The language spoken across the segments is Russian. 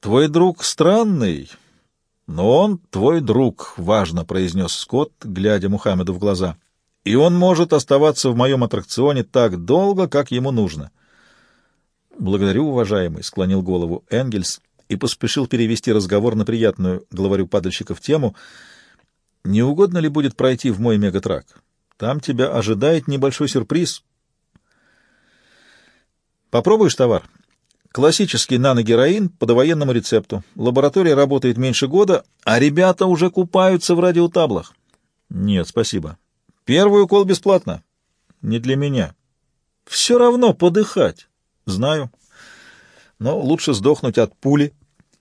Твой друг странный, но он твой друг, — важно произнес Скотт, глядя Мухаммеду в глаза. И он может оставаться в моем аттракционе так долго, как ему нужно. Благодарю, уважаемый, — склонил голову Энгельс и поспешил перевести разговор на приятную главарю падальщиков тему. Не угодно ли будет пройти в мой мегатрак? Там тебя ожидает небольшой сюрприз. Попробуешь товар? Классический наногероин по довоенному рецепту. Лаборатория работает меньше года, а ребята уже купаются в радиотаблах. Нет, спасибо. Первый укол бесплатно. Не для меня. Все равно подыхать. Знаю. Но лучше сдохнуть от пули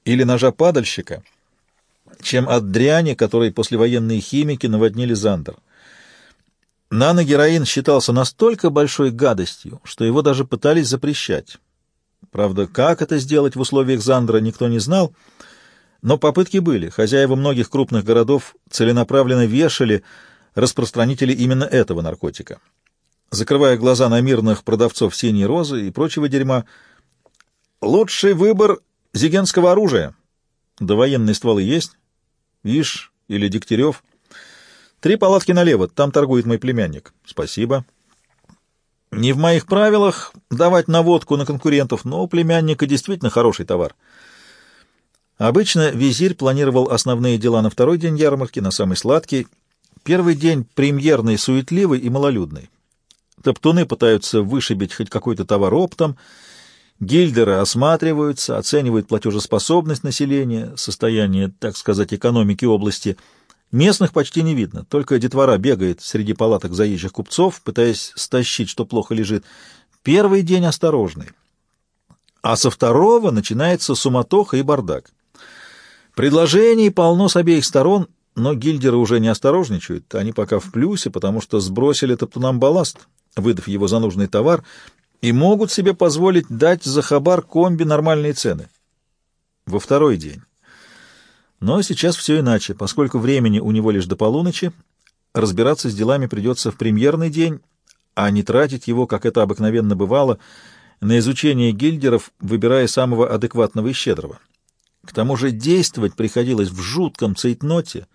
или ножа падальщика, чем от дряни, которой послевоенные химики наводнили Зандер. Наногероин считался настолько большой гадостью, что его даже пытались запрещать. Правда, как это сделать в условиях Зандра, никто не знал, но попытки были. Хозяева многих крупных городов целенаправленно вешали распространителей именно этого наркотика. Закрывая глаза на мирных продавцов синей розы и прочего дерьма, лучший выбор зигенского оружия. Довоенные стволы есть? Иш или Дегтярев? Три палатки налево, там торгует мой племянник. Спасибо. Не в моих правилах давать наводку на конкурентов, но у племянника действительно хороший товар. Обычно визирь планировал основные дела на второй день ярмарки, на самый сладкий. Первый день премьерный, суетливый и малолюдный. Топтуны пытаются вышибить хоть какой-то товар оптом, гильдеры осматриваются, оценивают платежеспособность населения, состояние, так сказать, экономики области — Местных почти не видно, только детвора бегает среди палаток заезжих купцов, пытаясь стащить, что плохо лежит. Первый день осторожный. А со второго начинается суматоха и бардак. Предложений полно с обеих сторон, но гильдеры уже не осторожничают, они пока в плюсе, потому что сбросили топтунам балласт, выдав его за нужный товар, и могут себе позволить дать за хабар комби нормальные цены. Во второй день но сейчас все иначе, поскольку времени у него лишь до полуночи, разбираться с делами придется в премьерный день, а не тратить его, как это обыкновенно бывало, на изучение гильдеров, выбирая самого адекватного и щедрого. К тому же действовать приходилось в жутком цейтноте.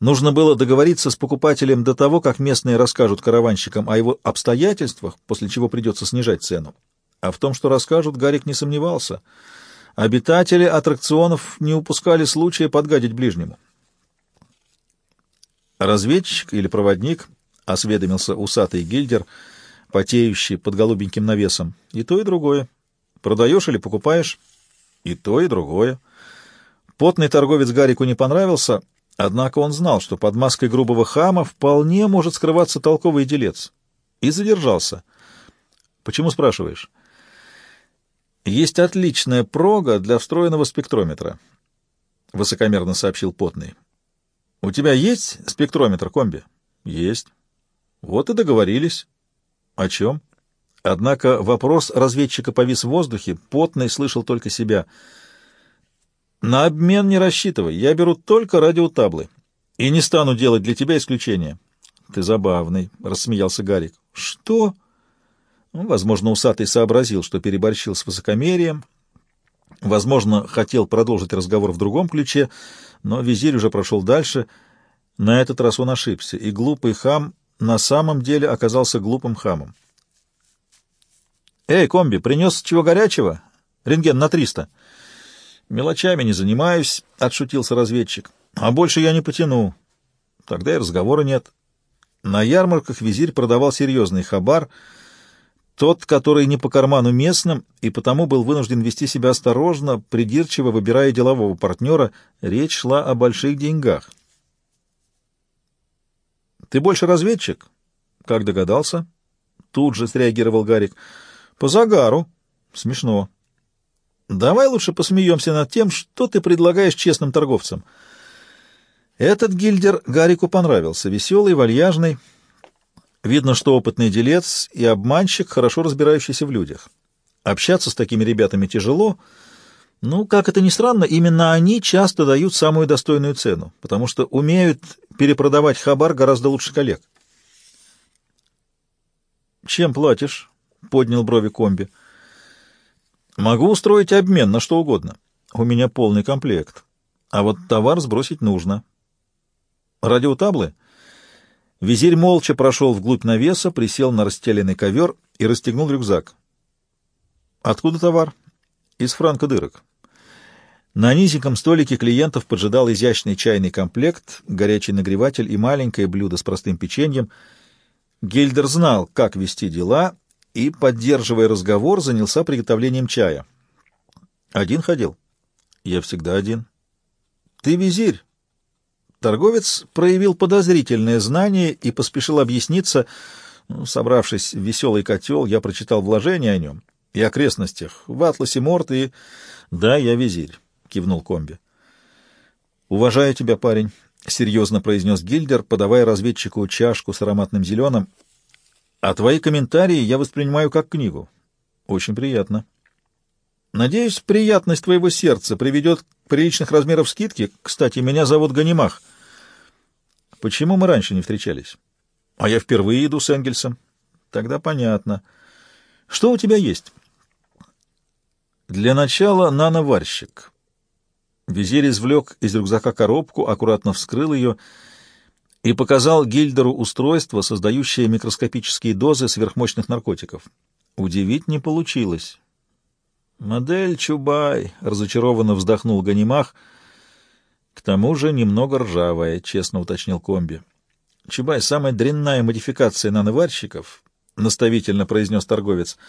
Нужно было договориться с покупателем до того, как местные расскажут караванщикам о его обстоятельствах, после чего придется снижать цену. А в том, что расскажут, Гарик не сомневался — Обитатели аттракционов не упускали случая подгадить ближнему. Разведчик или проводник, осведомился усатый гильдер, потеющий под голубеньким навесом. И то, и другое. Продаешь или покупаешь? И то, и другое. Потный торговец Гарику не понравился, однако он знал, что под маской грубого хама вполне может скрываться толковый делец. И задержался. Почему спрашиваешь? Есть отличная прога для встроенного спектрометра, — высокомерно сообщил Потный. — У тебя есть спектрометр, комби? — Есть. — Вот и договорились. — О чем? Однако вопрос разведчика повис в воздухе, Потный слышал только себя. — На обмен не рассчитывай, я беру только радиотаблы и не стану делать для тебя исключения. — Ты забавный, — рассмеялся Гарик. — Что? — возможно, усатый сообразил, что переборщил с высокомерием, возможно, хотел продолжить разговор в другом ключе, но визирь уже прошел дальше. На этот раз он ошибся, и глупый хам на самом деле оказался глупым хамом. «Эй, комби, принес чего горячего? Рентген на триста». «Мелочами не занимаюсь», — отшутился разведчик. «А больше я не потяну». Тогда и разговора нет. На ярмарках визирь продавал серьезный хабар — тот, который не по карману местным, и потому был вынужден вести себя осторожно, придирчиво выбирая делового партнера, речь шла о больших деньгах. «Ты больше разведчик?» «Как догадался?» Тут же среагировал Гарик. «По загару». «Смешно». «Давай лучше посмеемся над тем, что ты предлагаешь честным торговцам». Этот гильдер Гарику понравился, веселый, вальяжный, Видно, что опытный делец и обманщик, хорошо разбирающийся в людях. Общаться с такими ребятами тяжело, ну, как это ни странно, именно они часто дают самую достойную цену, потому что умеют перепродавать хабар гораздо лучше коллег. «Чем платишь?» — поднял брови комби. «Могу устроить обмен на что угодно. у меня полный комплект, а вот товар сбросить нужно. Радиотаблы? Визирь молча прошел вглубь навеса, присел на расстеленный ковер и расстегнул рюкзак. Откуда товар? Из франка дырок. На низеньком столике клиентов поджидал изящный чайный комплект, горячий нагреватель и маленькое блюдо с простым печеньем. Гильдер знал, как вести дела, и, поддерживая разговор, занялся приготовлением чая. «Один ходил?» «Я всегда один». «Ты визирь?» Торговец проявил подозрительное знание и поспешил объясниться. Ну, собравшись в веселый котел, я прочитал вложения о нем и окрестностях в атласе Морт и... «Да, я визирь», — кивнул комби. «Уважаю тебя, парень», — серьезно произнес Гильдер, подавая разведчику чашку с ароматным зеленым. «А твои комментарии я воспринимаю как книгу. Очень приятно». «Надеюсь, приятность твоего сердца приведет к приличных размеров скидки. Кстати, меня зовут Ганимах». «Почему мы раньше не встречались?» «А я впервые иду с Энгельсом». «Тогда понятно. Что у тебя есть?» Для начала нановарщик. Визирь извлек из рюкзака коробку, аккуратно вскрыл ее и показал Гильдеру устройство, создающее микроскопические дозы сверхмощных наркотиков. Удивить не получилось. «Модель Чубай», — разочарованно вздохнул Ганимах, — «к тому же немного ржавая», — честно уточнил комби. «Чубай — самая дрянная модификация нановарщиков», — наставительно произнес торговец, —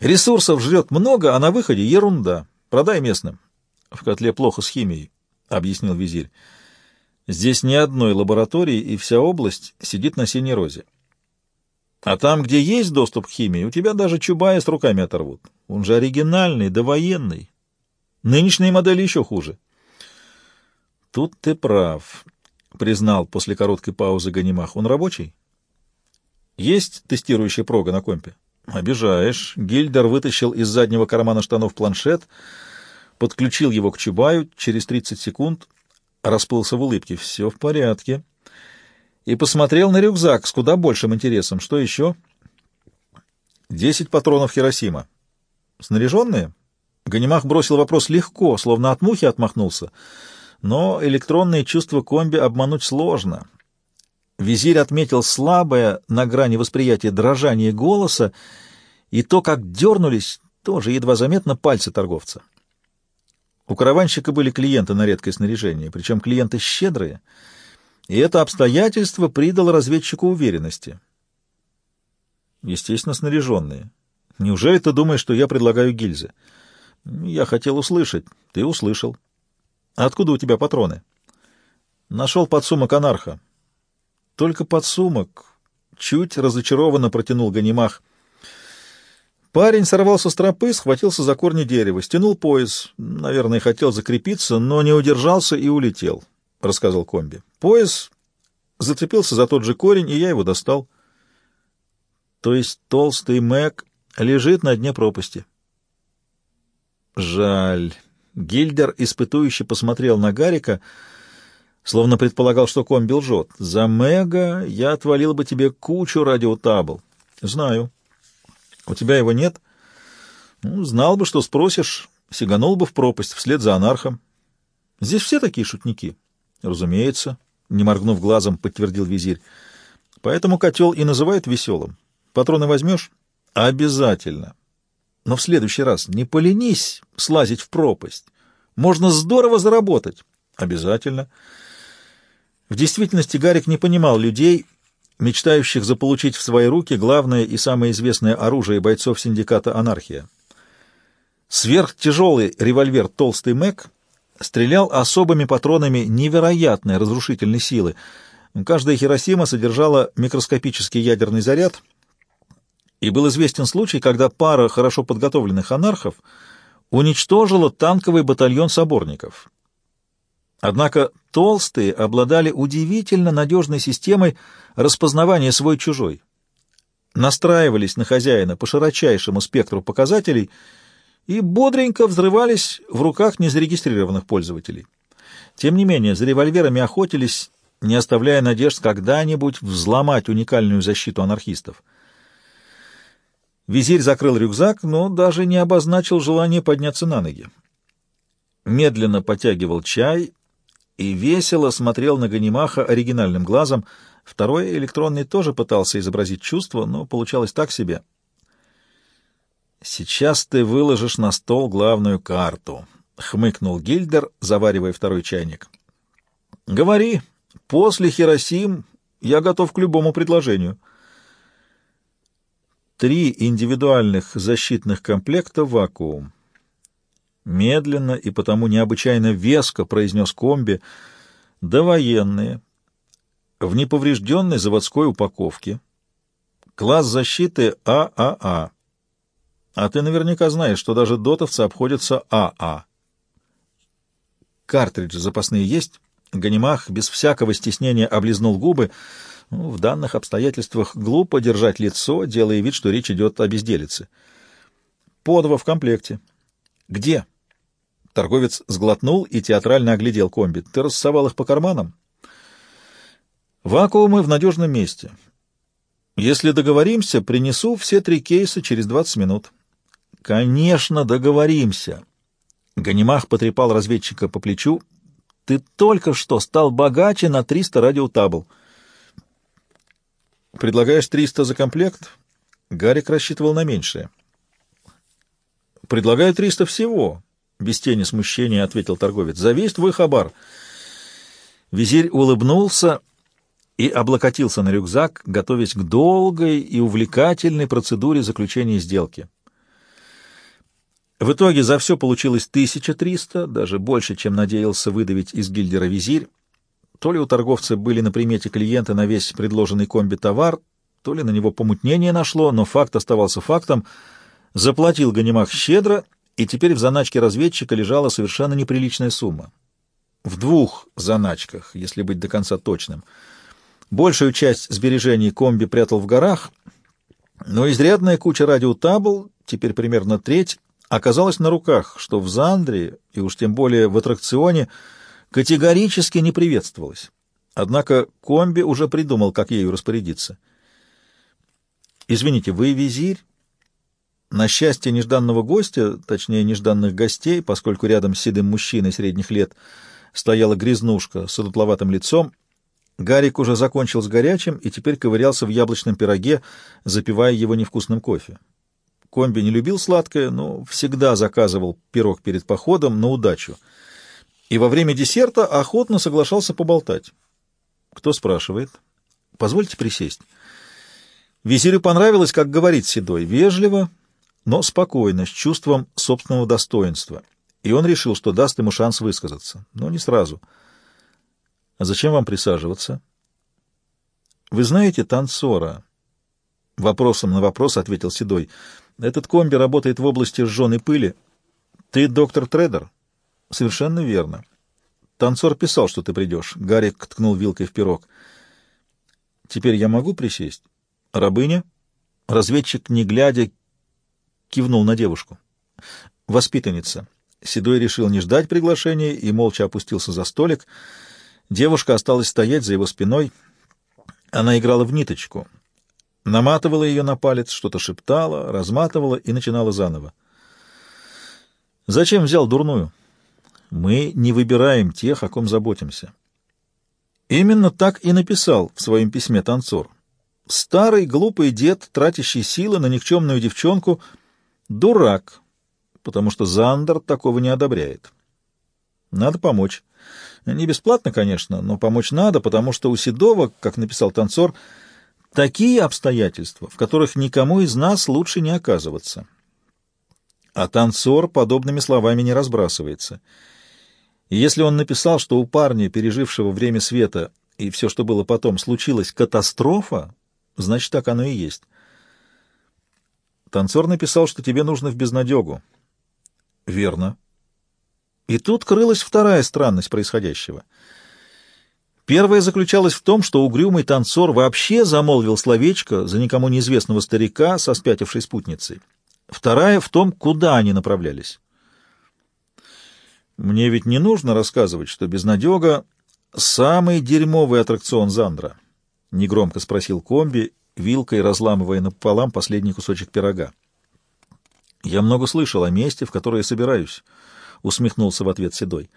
Ресурсов жрет много, а на выходе ерунда. Продай местным. В котле плохо с химией, — объяснил визирь. Здесь ни одной лаборатории, и вся область сидит на синей розе. А там, где есть доступ к химии, у тебя даже Чубая с руками оторвут. Он же оригинальный, довоенный. Нынешние модели еще хуже. Тут ты прав, — признал после короткой паузы Ганимах. Он рабочий? Есть тестирующая прога на компе? «Обижаешь». Гильдер вытащил из заднего кармана штанов планшет, подключил его к Чубаю, через 30 секунд расплылся в улыбке. «Все в порядке». И посмотрел на рюкзак с куда большим интересом. «Что еще?» «Десять патронов Хиросима». «Снаряженные?» Ганимах бросил вопрос легко, словно от мухи отмахнулся. Но электронные чувства комби обмануть сложно. Визирь отметил слабое на грани восприятия дрожание голоса и то, как дернулись, тоже едва заметно пальцы торговца. У караванщика были клиенты на редкое снаряжение, причем клиенты щедрые, и это обстоятельство придало разведчику уверенности. Естественно, снаряженные. Неужели ты думаешь, что я предлагаю гильзы? Я хотел услышать. Ты услышал. Откуда у тебя патроны? Нашел подсумок анарха. Только подсумок. Чуть разочарованно протянул Ганимах. Парень сорвался с тропы, схватился за корни дерева, стянул пояс. Наверное, хотел закрепиться, но не удержался и улетел, — рассказал комби. Пояс зацепился за тот же корень, и я его достал. То есть толстый Мэг лежит на дне пропасти. Жаль. Гильдер испытующе посмотрел на Гарика, — словно предполагал, что комби лжет. «За Мега я отвалил бы тебе кучу радиотабл». «Знаю». «У тебя его нет?» «Ну, знал бы, что спросишь, сиганул бы в пропасть вслед за анархом». «Здесь все такие шутники?» «Разумеется», — не моргнув глазом, подтвердил визирь. «Поэтому котел и называют веселым. Патроны возьмешь?» «Обязательно. Но в следующий раз не поленись слазить в пропасть. Можно здорово заработать». «Обязательно». В действительности Гарик не понимал людей, мечтающих заполучить в свои руки главное и самое известное оружие бойцов синдиката «Анархия». Сверхтяжелый револьвер «Толстый Мэг» стрелял особыми патронами невероятной разрушительной силы. Каждая Хиросима содержала микроскопический ядерный заряд, и был известен случай, когда пара хорошо подготовленных анархов уничтожила танковый батальон соборников. Однако толстые обладали удивительно надежной системой распознавания свой-чужой. Настраивались на хозяина по широчайшему спектру показателей и бодренько взрывались в руках незарегистрированных пользователей. Тем не менее, за револьверами охотились, не оставляя надежд когда-нибудь взломать уникальную защиту анархистов. Визирь закрыл рюкзак, но даже не обозначил желание подняться на ноги. медленно потягивал чай и весело смотрел на Ганимаха оригинальным глазом. Второй электронный тоже пытался изобразить чувство, но получалось так себе. «Сейчас ты выложишь на стол главную карту», — хмыкнул Гильдер, заваривая второй чайник. «Говори, после Хиросим я готов к любому предложению». Три индивидуальных защитных комплекта «Вакуум». Медленно и потому необычайно веско произнес комби. Довоенные. В неповрежденной заводской упаковке. Класс защиты ААА. А ты наверняка знаешь, что даже дотовцы обходятся АА. Картриджи запасные есть? Ганимах без всякого стеснения облизнул губы. Ну, в данных обстоятельствах глупо держать лицо, делая вид, что речь идет о безделице. По в комплекте. Где? Торговец сглотнул и театрально оглядел комби. Ты рассовал их по карманам? Вакуумы в надежном месте. Если договоримся, принесу все три кейса через 20 минут. Конечно, договоримся. Ганимах потрепал разведчика по плечу. Ты только что стал богаче на 300 радиотабл. Предлагаешь 300 за комплект? Гарик рассчитывал на меньшее. Предлагаю 300 всего, без тени смущения ответил торговец. За весь твой хабар. Визирь улыбнулся и облокотился на рюкзак, готовясь к долгой и увлекательной процедуре заключения сделки. В итоге за все получилось 1300, даже больше, чем надеялся выдавить из гильдера визирь. То ли у торговца были на примете клиенты на весь предложенный комби товар, то ли на него помутнение нашло, но факт оставался фактом. Заплатил Ганимах щедро, и теперь в заначке разведчика лежала совершенно неприличная сумма. В двух заначках, если быть до конца точным. Большую часть сбережений комби прятал в горах, но изрядная куча радиотабл, теперь примерно треть, оказалась на руках, что в Зандре, и уж тем более в аттракционе, категорически не приветствовалось. Однако комби уже придумал, как ею распорядиться. «Извините, вы визирь?» На счастье нежданного гостя, точнее нежданных гостей, поскольку рядом с седым мужчиной средних лет стояла грязнушка с одутловатым лицом, Гарик уже закончил с горячим и теперь ковырялся в яблочном пироге, запивая его невкусным кофе. Комби не любил сладкое, но всегда заказывал пирог перед походом на удачу. И во время десерта охотно соглашался поболтать. Кто спрашивает? Позвольте присесть. Визирю понравилось, как говорит Седой, вежливо, но спокойно, с чувством собственного достоинства. И он решил, что даст ему шанс высказаться, но не сразу. «А зачем вам присаживаться?» «Вы знаете танцора?» Вопросом на вопрос ответил Седой. Этот комби работает в области сжженной пыли. Ты доктор Тредер? Совершенно верно. Танцор писал, что ты придешь. Гарик ткнул вилкой в пирог. Теперь я могу присесть? Рабыня? Разведчик, не глядя, кивнул на девушку. Воспитанница. Седой решил не ждать приглашения и молча опустился за столик. Девушка осталась стоять за его спиной. Она играла в ниточку — наматывала ее на палец, что-то шептала, разматывала и начинала заново. «Зачем взял дурную?» «Мы не выбираем тех, о ком заботимся». Именно так и написал в своем письме танцор. Старый глупый дед, тратящий силы на никчемную девчонку, дурак, потому что Зандер такого не одобряет. Надо помочь. Не бесплатно, конечно, но помочь надо, потому что у Седова, как написал танцор, — Такие обстоятельства, в которых никому из нас лучше не оказываться. А танцор подобными словами не разбрасывается. И если он написал, что у парня, пережившего время света, и все, что было потом, случилась катастрофа, значит, так оно и есть. Танцор написал, что тебе нужно в безнадегу. Верно. И тут крылась вторая странность происходящего — Первая заключалась в том, что угрюмый танцор вообще замолвил словечко за никому неизвестного старика со спятившей спутницей. Вторая в том, куда они направлялись. Мне ведь не нужно рассказывать, что безнадега — самый дерьмовый аттракцион Зандра, — негромко спросил комби, вилкой разламывая напополам последний кусочек пирога. Я много слышал о месте, в которое собираюсь. — усмехнулся в ответ Седой.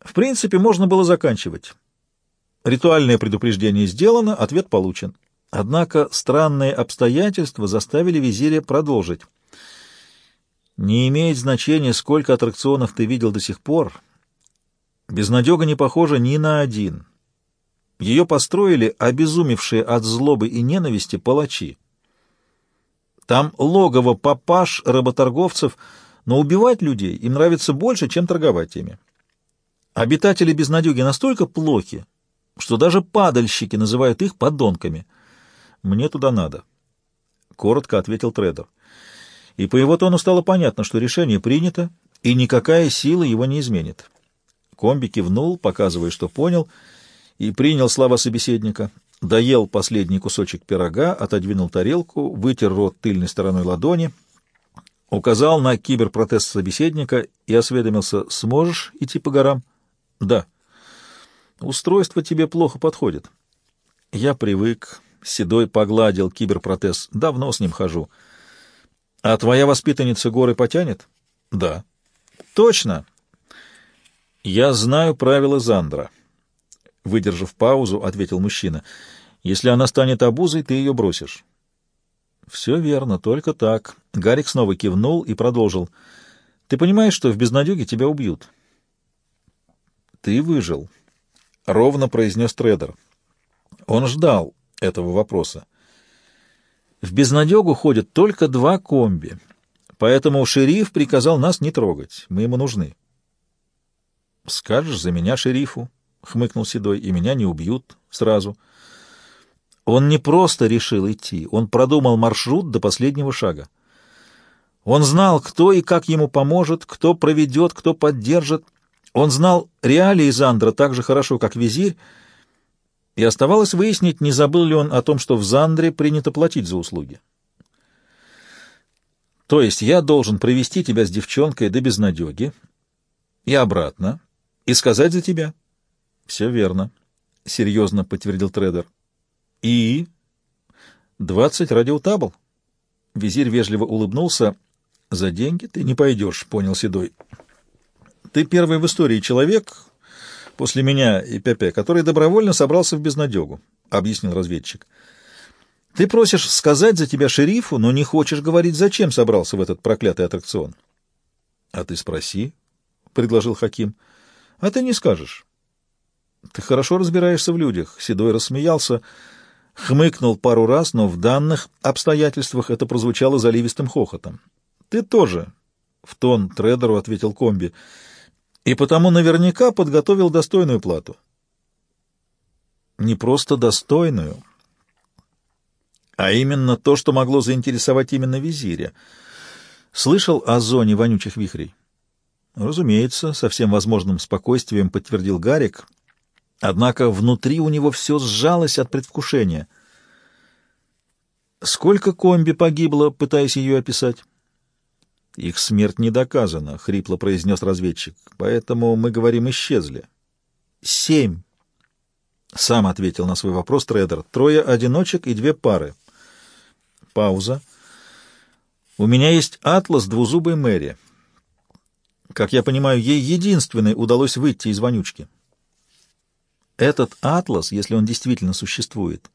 В принципе, можно было заканчивать. Ритуальное предупреждение сделано, ответ получен. Однако странные обстоятельства заставили визиря продолжить. Не имеет значения, сколько аттракционов ты видел до сих пор. Безнадега не похожа ни на один. Ее построили обезумевшие от злобы и ненависти палачи. Там логово папаш, работорговцев, но убивать людей им нравится больше, чем торговать ими. Обитатели безнадеги настолько плохи, что даже падальщики называют их подонками. Мне туда надо, — коротко ответил трейдер. И по его тону стало понятно, что решение принято, и никакая сила его не изменит. Комби кивнул, показывая, что понял, и принял слова собеседника. Доел последний кусочек пирога, отодвинул тарелку, вытер рот тыльной стороной ладони, указал на киберпротез собеседника и осведомился, сможешь идти по горам? Да. Устройство тебе плохо подходит. Я привык. Седой погладил киберпротез. Давно с ним хожу. А твоя воспитанница горы потянет? Да. Точно. Я знаю правила Зандра. Выдержав паузу, ответил мужчина. Если она станет обузой, ты ее бросишь. Все верно, только так. Гарик снова кивнул и продолжил. Ты понимаешь, что в безнадеге тебя убьют? Ты выжил», — ровно произнес трейдер. Он ждал этого вопроса. В безнадегу ходят только два комби, поэтому шериф приказал нас не трогать, мы ему нужны. «Скажешь за меня шерифу», — хмыкнул Седой, — «и меня не убьют сразу». Он не просто решил идти, он продумал маршрут до последнего шага. Он знал, кто и как ему поможет, кто проведет, кто поддержит — он знал реалии Зандра так же хорошо, как визирь, и оставалось выяснить, не забыл ли он о том, что в Зандре принято платить за услуги. То есть я должен провести тебя с девчонкой до безнадеги и обратно, и сказать за тебя. Все верно, — серьезно подтвердил трейдер. И? Двадцать радиотабл. Визирь вежливо улыбнулся. За деньги ты не пойдешь, — понял Седой. Ты первый в истории человек, после меня и Пепе, который добровольно собрался в безнадегу, — объяснил разведчик. Ты просишь сказать за тебя шерифу, но не хочешь говорить, зачем собрался в этот проклятый аттракцион. — А ты спроси, — предложил Хаким. — А ты не скажешь. — Ты хорошо разбираешься в людях, — Седой рассмеялся, хмыкнул пару раз, но в данных обстоятельствах это прозвучало заливистым хохотом. — Ты тоже, — в тон трейдеру ответил комби, — и потому наверняка подготовил достойную плату. Не просто достойную, а именно то, что могло заинтересовать именно визиря. Слышал о зоне вонючих вихрей? Разумеется, со всем возможным спокойствием подтвердил Гарик, однако внутри у него все сжалось от предвкушения. Сколько комби погибло, пытаясь ее описать? «Их смерть не доказана», — хрипло произнес разведчик. «Поэтому мы говорим, исчезли». «Семь», — сам ответил на свой вопрос трейдер. «Трое одиночек и две пары». Пауза. «У меня есть атлас двузубой Мэри. Как я понимаю, ей единственной удалось выйти из вонючки». Этот атлас, если он действительно существует,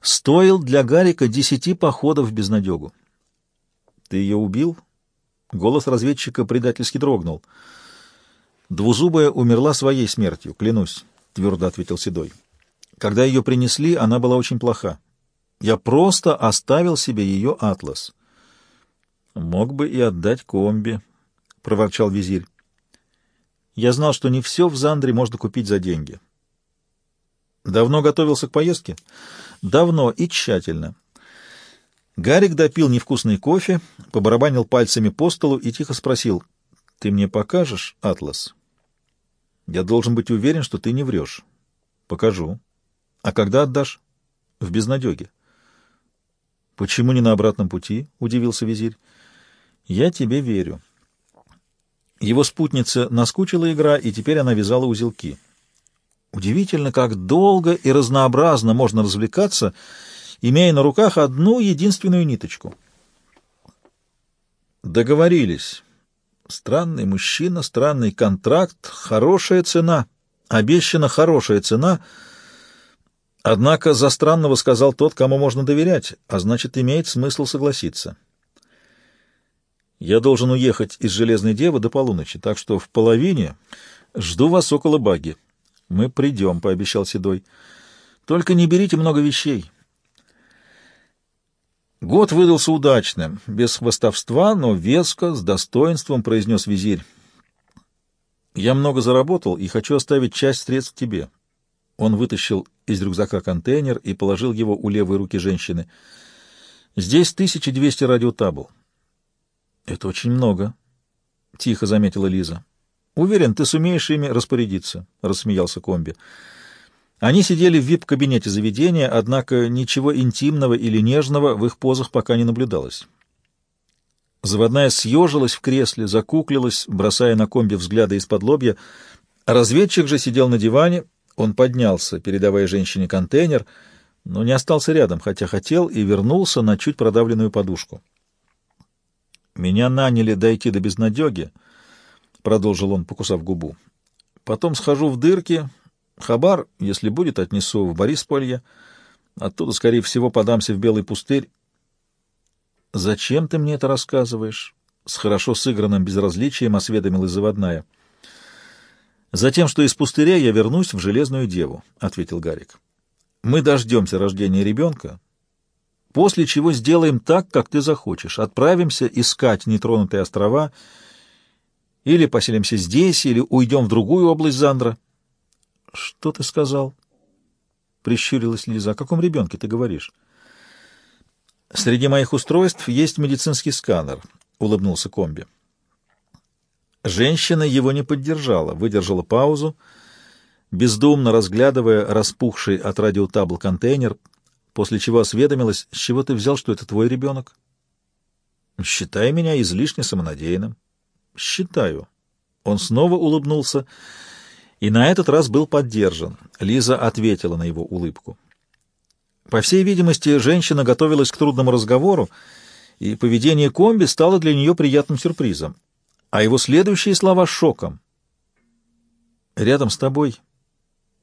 стоил для Гарика десяти походов в безнадегу. «Ты ее убил?» Голос разведчика предательски дрогнул. «Двузубая умерла своей смертью, клянусь», — твердо ответил Седой. «Когда ее принесли, она была очень плоха. Я просто оставил себе ее атлас». «Мог бы и отдать комби», — проворчал визирь. «Я знал, что не все в Зандре можно купить за деньги». «Давно готовился к поездке?» «Давно и тщательно». Гарик допил невкусный кофе, побарабанил пальцами по столу и тихо спросил, «Ты мне покажешь атлас?» «Я должен быть уверен, что ты не врешь». «Покажу». «А когда отдашь?» «В безнадеге». «Почему не на обратном пути?» — удивился визирь. «Я тебе верю». Его спутнице наскучила игра, и теперь она вязала узелки. Удивительно, как долго и разнообразно можно развлекаться — имея на руках одну единственную ниточку. «Договорились», Странный мужчина, странный контракт, хорошая цена. Обещана хорошая цена. Однако за странного сказал тот, кому можно доверять, а значит, имеет смысл согласиться. Я должен уехать из Железной Девы до полуночи, так что в половине жду вас около баги. Мы придем, — пообещал Седой. Только не берите много вещей. Год выдался удачным, без хвостовства, но веско, с достоинством произнес визирь. Я много заработал и хочу оставить часть средств тебе. Он вытащил из рюкзака контейнер и положил его у левой руки женщины. Здесь 1200 радиотабл. Это очень много, — тихо заметила Лиза. Уверен, ты сумеешь ими распорядиться, — рассмеялся комби. Они сидели в вип-кабинете заведения, однако ничего интимного или нежного в их позах пока не наблюдалось. Заводная съежилась в кресле, закуклилась, бросая на комби взгляды из-под лобья. Разведчик же сидел на диване, он поднялся, передавая женщине контейнер, но не остался рядом, хотя хотел, и вернулся на чуть продавленную подушку. «Меня наняли дойти до безнадеги», — продолжил он, покусав губу. «Потом схожу в дырки, Хабар, если будет, отнесу в Борисполье. Оттуда, скорее всего, подамся в Белый пустырь. «Зачем ты мне это рассказываешь?» С хорошо сыгранным безразличием осведомилась заводная. «Затем, что из пустыря я вернусь в Железную Деву», — ответил Гарик. «Мы дождемся рождения ребенка, после чего сделаем так, как ты захочешь. Отправимся искать нетронутые острова, или поселимся здесь, или уйдем в другую область Зандра». — Что ты сказал? — прищурилась Лиза. — О каком ребенке ты говоришь? — Среди моих устройств есть медицинский сканер, — улыбнулся комби. Женщина его не поддержала, выдержала паузу, бездумно разглядывая распухший от радиотабл контейнер, после чего осведомилась, с чего ты взял, что это твой ребенок? — Считай меня излишне самонадеянным. — Считаю. Он снова улыбнулся, — и на этот раз был поддержан. Лиза ответила на его улыбку. По всей видимости, женщина готовилась к трудному разговору, и поведение комби стало для нее приятным сюрпризом, а его следующие слова — шоком. «Рядом с тобой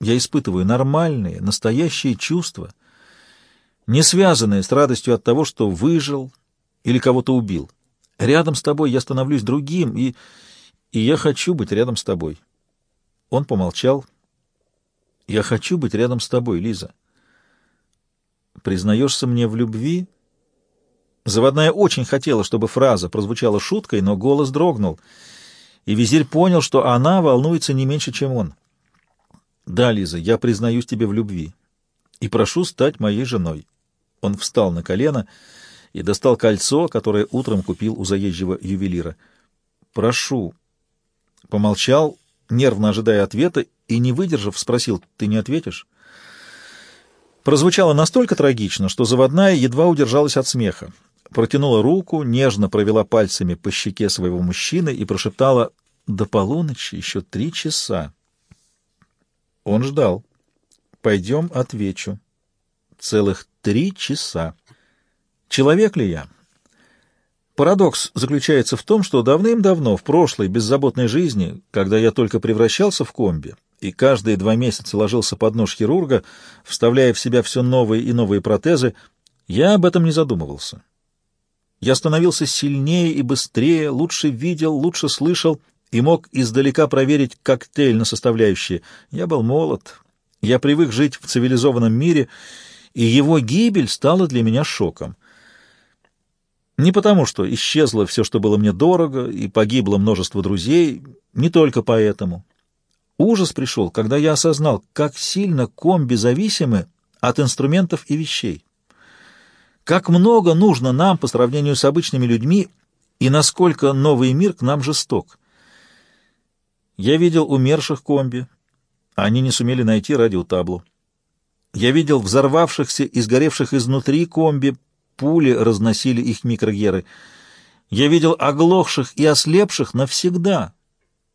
я испытываю нормальные, настоящие чувства, не связанные с радостью от того, что выжил или кого-то убил. Рядом с тобой я становлюсь другим, и, и я хочу быть рядом с тобой». Он помолчал. «Я хочу быть рядом с тобой, Лиза. Признаешься мне в любви?» Заводная очень хотела, чтобы фраза прозвучала шуткой, но голос дрогнул, и визирь понял, что она волнуется не меньше, чем он. «Да, Лиза, я признаюсь тебе в любви и прошу стать моей женой». Он встал на колено и достал кольцо, которое утром купил у заезжего ювелира. «Прошу». Помолчал, нервно ожидая ответа, и, не выдержав, спросил, «Ты не ответишь?» Прозвучало настолько трагично, что заводная едва удержалась от смеха. Протянула руку, нежно провела пальцами по щеке своего мужчины и прошептала, «До полуночи еще три часа». Он ждал. «Пойдем, отвечу». Целых три часа. Человек ли я? Парадокс заключается в том, что давным-давно, в прошлой беззаботной жизни, когда я только превращался в комби и каждые два месяца ложился под нож хирурга, вставляя в себя все новые и новые протезы, я об этом не задумывался. Я становился сильнее и быстрее, лучше видел, лучше слышал и мог издалека проверить коктейль на составляющие. Я был молод, я привык жить в цивилизованном мире, и его гибель стала для меня шоком — не потому, что исчезло все, что было мне дорого, и погибло множество друзей, не только поэтому. Ужас пришел, когда я осознал, как сильно комби зависимы от инструментов и вещей. Как много нужно нам по сравнению с обычными людьми, и насколько новый мир к нам жесток. Я видел умерших комби, они не сумели найти радиотаблу. Я видел взорвавшихся и сгоревших изнутри комби, пули разносили их микрогеры. Я видел оглохших и ослепших навсегда,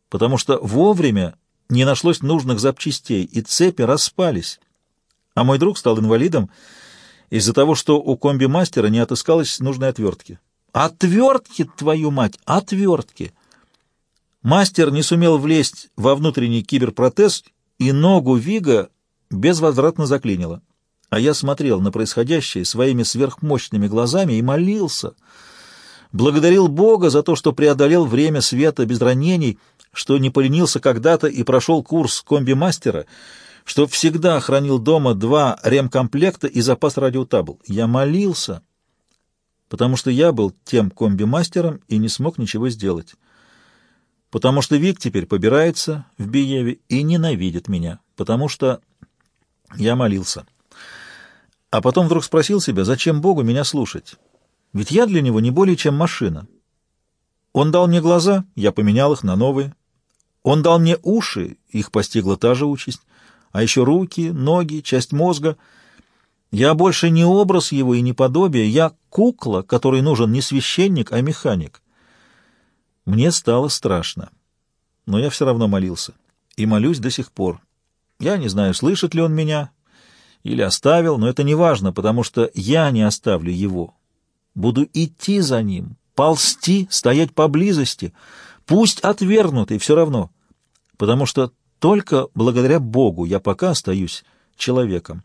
потому что вовремя не нашлось нужных запчастей, и цепи распались. А мой друг стал инвалидом из-за того, что у комби-мастера не отыскалось нужной отвертки. Отвертки, твою мать, отвертки! Мастер не сумел влезть во внутренний киберпротез, и ногу Вига безвозвратно заклинило. А я смотрел на происходящее своими сверхмощными глазами и молился. Благодарил Бога за то, что преодолел время света без ранений, что не поленился когда-то и прошел курс комби-мастера, что всегда хранил дома два ремкомплекта и запас радиотабл. Я молился, потому что я был тем комби-мастером и не смог ничего сделать. Потому что Вик теперь побирается в Биеве и ненавидит меня, потому что я молился. А потом вдруг спросил себя, зачем Богу меня слушать? Ведь я для него не более чем машина. Он дал мне глаза, я поменял их на новые. Он дал мне уши, их постигла та же участь а еще руки, ноги, часть мозга. Я больше не образ его и не подобие, я кукла, которой нужен не священник, а механик. Мне стало страшно, но я все равно молился и молюсь до сих пор. Я не знаю, слышит ли он меня или оставил, но это не важно, потому что я не оставлю его. Буду идти за ним, ползти, стоять поблизости, пусть отвергнутый, все равно, потому что только благодаря Богу я пока остаюсь человеком.